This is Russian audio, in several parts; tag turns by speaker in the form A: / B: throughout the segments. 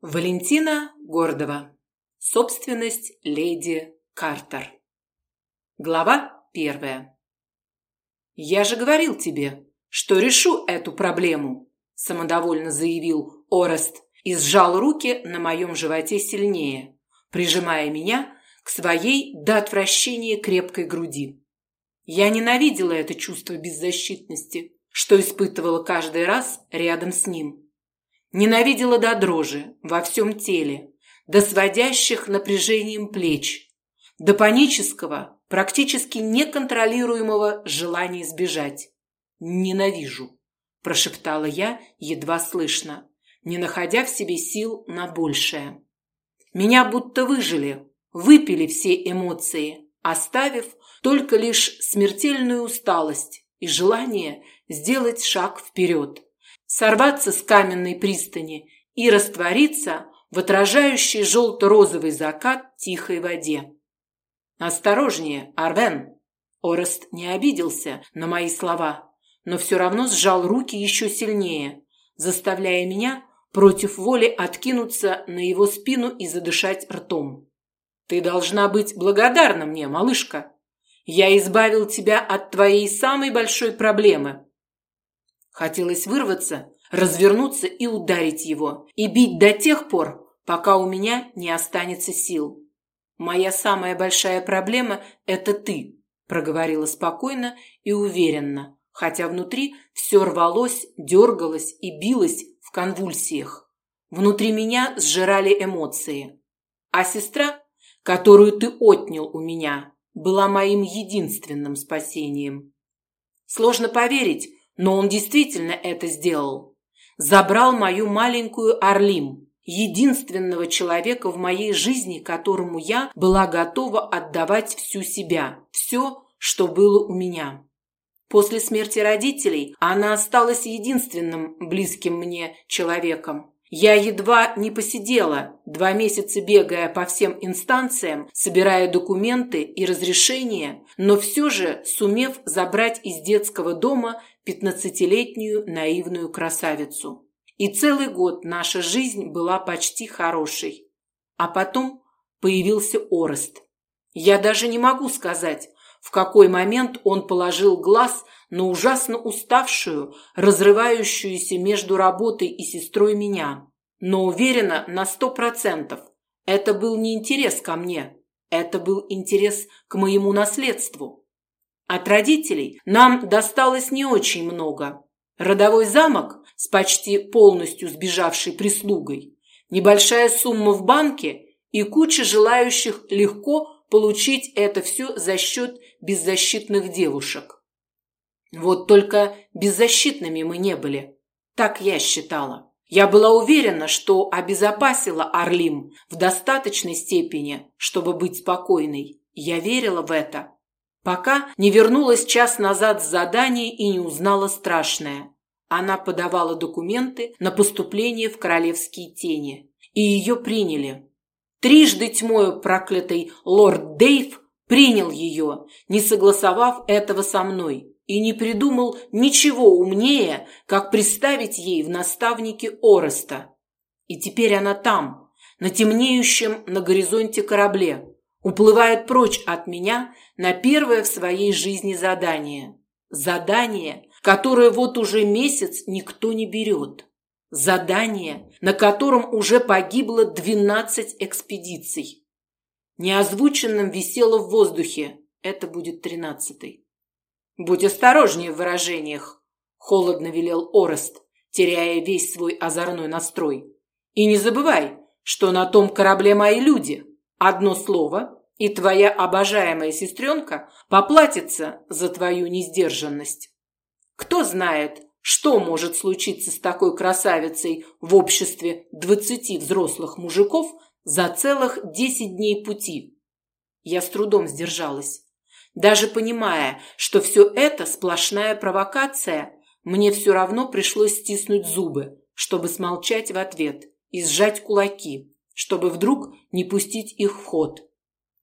A: Валентина Гордова. Собственность леди Картер. Глава первая. «Я же говорил тебе, что решу эту проблему», – самодовольно заявил Орест и сжал руки на моем животе сильнее, прижимая меня к своей до отвращения крепкой груди. Я ненавидела это чувство беззащитности, что испытывала каждый раз рядом с ним – Ненавидела до дрожи во всем теле, до сводящих напряжением плеч, до панического, практически неконтролируемого желания сбежать. «Ненавижу», – прошептала я едва слышно, не находя в себе сил на большее. Меня будто выжили, выпили все эмоции, оставив только лишь смертельную усталость и желание сделать шаг вперед сорваться с каменной пристани и раствориться в отражающей желто-розовый закат тихой воде. «Осторожнее, Арвен!» Орест не обиделся на мои слова, но все равно сжал руки еще сильнее, заставляя меня против воли откинуться на его спину и задышать ртом. «Ты должна быть благодарна мне, малышка. Я избавил тебя от твоей самой большой проблемы Хотелось вырваться, развернуться и ударить его, и бить до тех пор, пока у меня не останется сил. «Моя самая большая проблема – это ты», – проговорила спокойно и уверенно, хотя внутри все рвалось, дергалось и билось в конвульсиях. Внутри меня сжирали эмоции. А сестра, которую ты отнял у меня, была моим единственным спасением. Сложно поверить, но он действительно это сделал. Забрал мою маленькую Орлим, единственного человека в моей жизни, которому я была готова отдавать всю себя, все, что было у меня. После смерти родителей она осталась единственным близким мне человеком. Я едва не посидела, два месяца бегая по всем инстанциям, собирая документы и разрешения, но все же сумев забрать из детского дома пятнадцатилетнюю наивную красавицу. И целый год наша жизнь была почти хорошей. А потом появился Орест. Я даже не могу сказать, в какой момент он положил глаз на ужасно уставшую, разрывающуюся между работой и сестрой меня. Но уверена на сто процентов, это был не интерес ко мне, это был интерес к моему наследству. От родителей нам досталось не очень много. Родовой замок с почти полностью сбежавшей прислугой, небольшая сумма в банке и куча желающих легко получить это все за счет беззащитных девушек. Вот только беззащитными мы не были. Так я считала. Я была уверена, что обезопасила Орлим в достаточной степени, чтобы быть спокойной. Я верила в это. Пока не вернулась час назад с задания и не узнала страшное. Она подавала документы на поступление в королевские тени. И ее приняли. Трижды тьмою проклятый лорд Дейв принял ее, не согласовав этого со мной и не придумал ничего умнее, как представить ей в наставнике Ореста. И теперь она там, на темнеющем на горизонте корабле, уплывает прочь от меня на первое в своей жизни задание. Задание, которое вот уже месяц никто не берет. Задание, на котором уже погибло 12 экспедиций. Неозвученным висело в воздухе. Это будет тринадцатый. «Будь осторожнее в выражениях», – холодно велел Орест, теряя весь свой озорной настрой. «И не забывай, что на том корабле мои люди. Одно слово, и твоя обожаемая сестренка поплатится за твою несдержанность. Кто знает, что может случиться с такой красавицей в обществе двадцати взрослых мужиков за целых десять дней пути?» Я с трудом сдержалась. Даже понимая, что все это сплошная провокация, мне все равно пришлось стиснуть зубы, чтобы смолчать в ответ, и сжать кулаки, чтобы вдруг не пустить их в ход.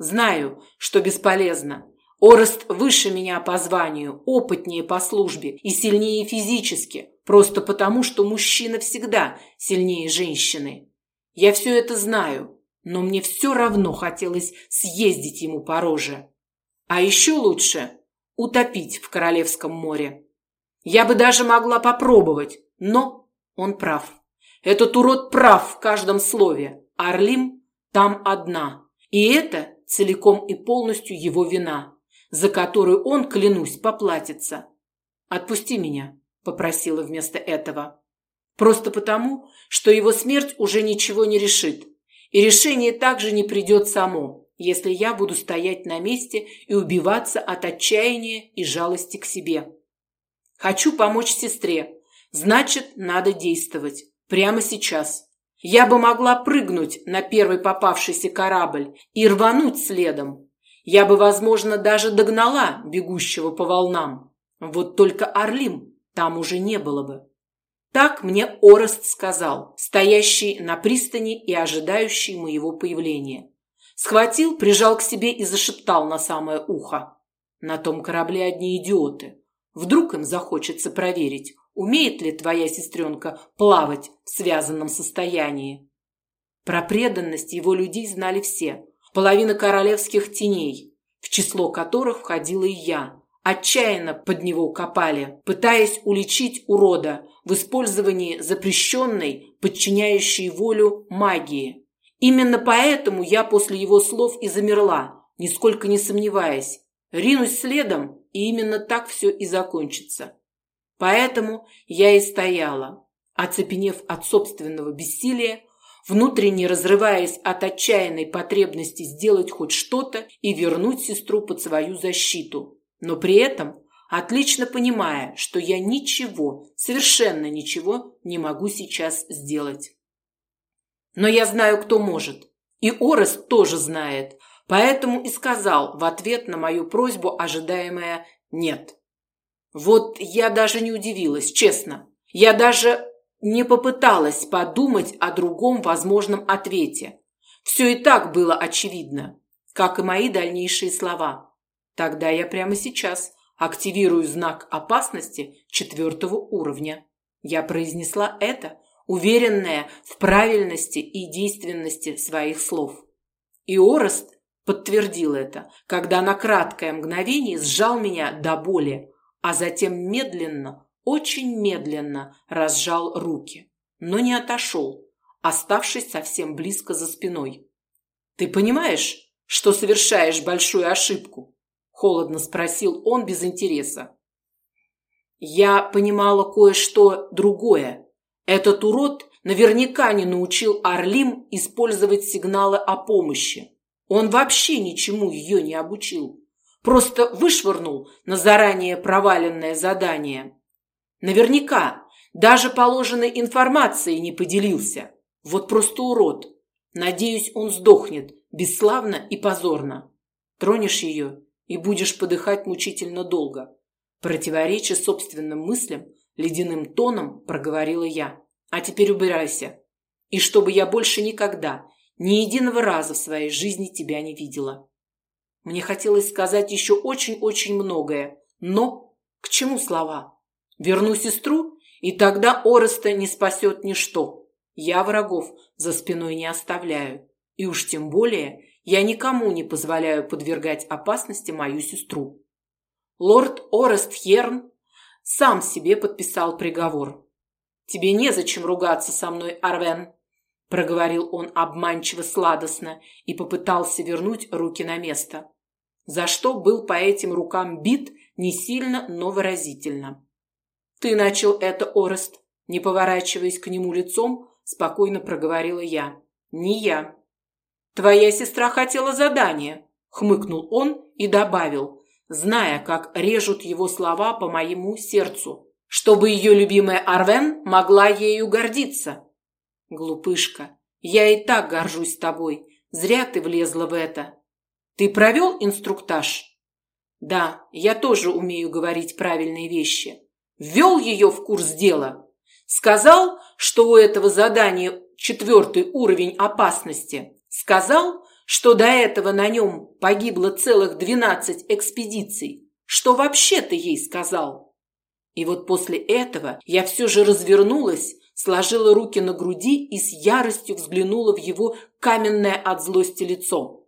A: Знаю, что бесполезно. Орест выше меня по званию, опытнее по службе и сильнее физически, просто потому, что мужчина всегда сильнее женщины. Я все это знаю, но мне все равно хотелось съездить ему по роже. А еще лучше утопить в Королевском море. Я бы даже могла попробовать, но он прав. Этот урод прав в каждом слове. Арлим там одна. И это целиком и полностью его вина, за которую он, клянусь, поплатится. «Отпусти меня», – попросила вместо этого. Просто потому, что его смерть уже ничего не решит. И решение также не придет само, если я буду стоять на месте и убиваться от отчаяния и жалости к себе. Хочу помочь сестре. Значит, надо действовать. Прямо сейчас. Я бы могла прыгнуть на первый попавшийся корабль и рвануть следом. Я бы, возможно, даже догнала бегущего по волнам. Вот только Орлим там уже не было бы. Так мне Орест сказал, стоящий на пристани и ожидающий моего появления. Схватил, прижал к себе и зашептал на самое ухо. На том корабле одни идиоты. Вдруг им захочется проверить, умеет ли твоя сестренка плавать в связанном состоянии. Про преданность его людей знали все. Половина королевских теней, в число которых входила и я, отчаянно под него копали, пытаясь уличить урода в использовании запрещенной, подчиняющей волю магии. Именно поэтому я после его слов и замерла, нисколько не сомневаясь. Ринусь следом, и именно так все и закончится. Поэтому я и стояла, оцепенев от собственного бессилия, внутренне разрываясь от отчаянной потребности сделать хоть что-то и вернуть сестру под свою защиту, но при этом отлично понимая, что я ничего, совершенно ничего не могу сейчас сделать. Но я знаю, кто может. И Орес тоже знает, поэтому и сказал в ответ на мою просьбу ожидаемое «нет». Вот я даже не удивилась, честно. Я даже не попыталась подумать о другом возможном ответе. Все и так было очевидно, как и мои дальнейшие слова. Тогда я прямо сейчас активирую знак опасности четвертого уровня. Я произнесла это, уверенная в правильности и действенности своих слов. И Орест подтвердил это, когда на краткое мгновение сжал меня до боли, а затем медленно, очень медленно разжал руки, но не отошел, оставшись совсем близко за спиной. «Ты понимаешь, что совершаешь большую ошибку?» – холодно спросил он без интереса. Я понимала кое-что другое. Этот урод наверняка не научил Орлим использовать сигналы о помощи. Он вообще ничему ее не обучил. Просто вышвырнул на заранее проваленное задание. Наверняка даже положенной информацией не поделился. Вот просто урод. Надеюсь, он сдохнет бесславно и позорно. Тронешь ее и будешь подыхать мучительно долго. Противореча собственным мыслям, ледяным тоном проговорила я. А теперь убирайся. И чтобы я больше никогда, ни единого раза в своей жизни тебя не видела. Мне хотелось сказать еще очень-очень многое, но к чему слова? Верну сестру, и тогда Ореста не спасет ничто. Я врагов за спиной не оставляю, и уж тем более я никому не позволяю подвергать опасности мою сестру. Лорд Орест Херн сам себе подписал приговор. «Тебе незачем ругаться со мной, Арвен», проговорил он обманчиво сладостно и попытался вернуть руки на место, за что был по этим рукам бит не сильно, но выразительно. «Ты начал это, Орест», не поворачиваясь к нему лицом, спокойно проговорила я. «Не я». «Твоя сестра хотела задание», — хмыкнул он и добавил, зная, как режут его слова по моему сердцу, чтобы ее любимая Арвен могла ею гордиться. Глупышка, я и так горжусь тобой. Зря ты влезла в это. Ты провел инструктаж? Да, я тоже умею говорить правильные вещи. Ввел ее в курс дела. Сказал, что у этого задания четвертый уровень опасности. Сказал, что до этого на нем погибло целых двенадцать экспедиций. Что вообще ты ей сказал? И вот после этого я все же развернулась сложила руки на груди и с яростью взглянула в его каменное от злости лицо.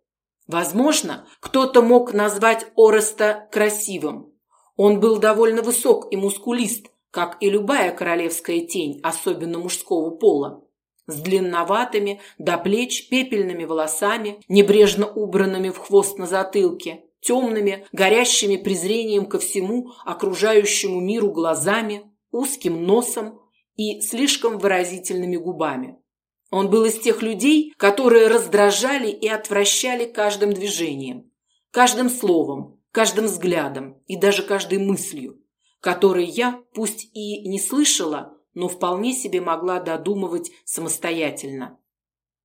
A: Возможно, кто-то мог назвать Ореста красивым. Он был довольно высок и мускулист, как и любая королевская тень, особенно мужского пола. С длинноватыми до плеч пепельными волосами, небрежно убранными в хвост на затылке, темными, горящими презрением ко всему окружающему миру глазами, узким носом и слишком выразительными губами. Он был из тех людей, которые раздражали и отвращали каждым движением, каждым словом, каждым взглядом и даже каждой мыслью, которые я, пусть и не слышала, но вполне себе могла додумывать самостоятельно.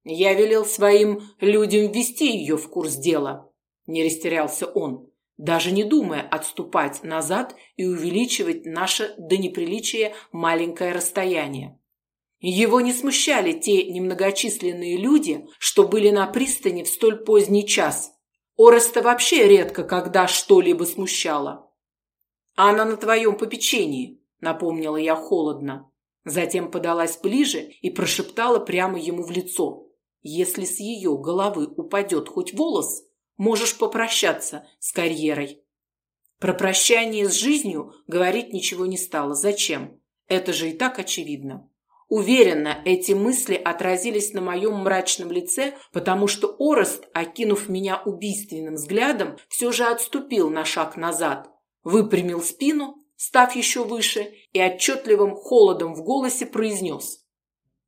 A: Я велел своим людям ввести ее в курс дела, не растерялся он, даже не думая отступать назад и увеличивать наше до неприличия маленькое расстояние. Его не смущали те немногочисленные люди, что были на пристани в столь поздний час. Ореста вообще редко когда что-либо смущало. «Она на твоем попечении», — напомнила я холодно. Затем подалась ближе и прошептала прямо ему в лицо. «Если с ее головы упадет хоть волос, можешь попрощаться с карьерой». Про прощание с жизнью говорить ничего не стало. Зачем? Это же и так очевидно. Уверена, эти мысли отразились на моем мрачном лице, потому что Орест, окинув меня убийственным взглядом, все же отступил на шаг назад, выпрямил спину, став еще выше, и отчетливым холодом в голосе произнес.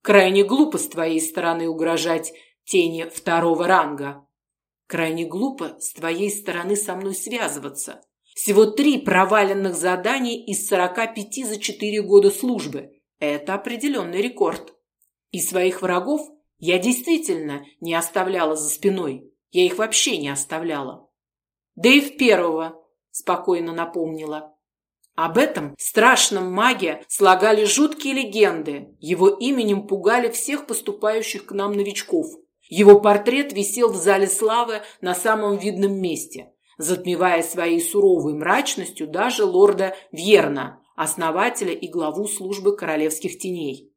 A: «Крайне глупо с твоей стороны угрожать тени второго ранга. Крайне глупо с твоей стороны со мной связываться. Всего три проваленных задания из сорока пяти за четыре года службы – это определенный рекорд. И своих врагов я действительно не оставляла за спиной. Я их вообще не оставляла. Да и в первого, спокойно напомнила. Об этом страшном маге слагали жуткие легенды. Его именем пугали всех поступающих к нам новичков. Его портрет висел в зале славы на самом видном месте, затмевая своей суровой мрачностью даже лорда Вьерна, основателя и главу службы королевских теней.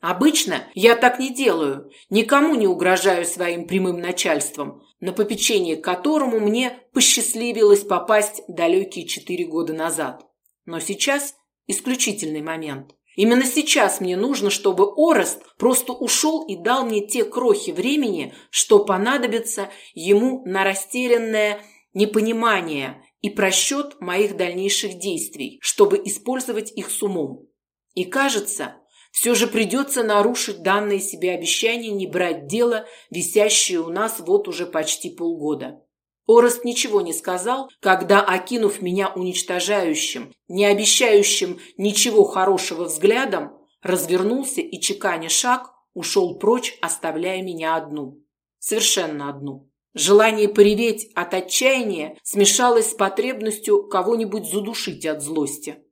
A: Обычно я так не делаю, никому не угрожаю своим прямым начальством, на попечение которому мне посчастливилось попасть далекие четыре года назад. Но сейчас исключительный момент. Именно сейчас мне нужно, чтобы Орест просто ушел и дал мне те крохи времени, что понадобится ему на растерянное непонимание и просчет моих дальнейших действий, чтобы использовать их с умом. И кажется, все же придется нарушить данное себе обещание не брать дело, висящее у нас вот уже почти полгода. Орест ничего не сказал, когда, окинув меня уничтожающим, не обещающим ничего хорошего взглядом, развернулся и, чеканя шаг, ушел прочь, оставляя меня одну. Совершенно одну. Желание пореветь от отчаяния смешалось с потребностью кого-нибудь задушить от злости.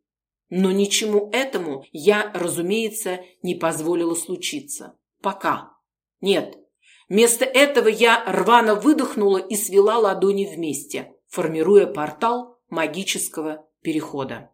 A: Но ничему этому я, разумеется, не позволила случиться. Пока. Нет. Вместо этого я рвано выдохнула и свела ладони вместе, формируя портал магического перехода.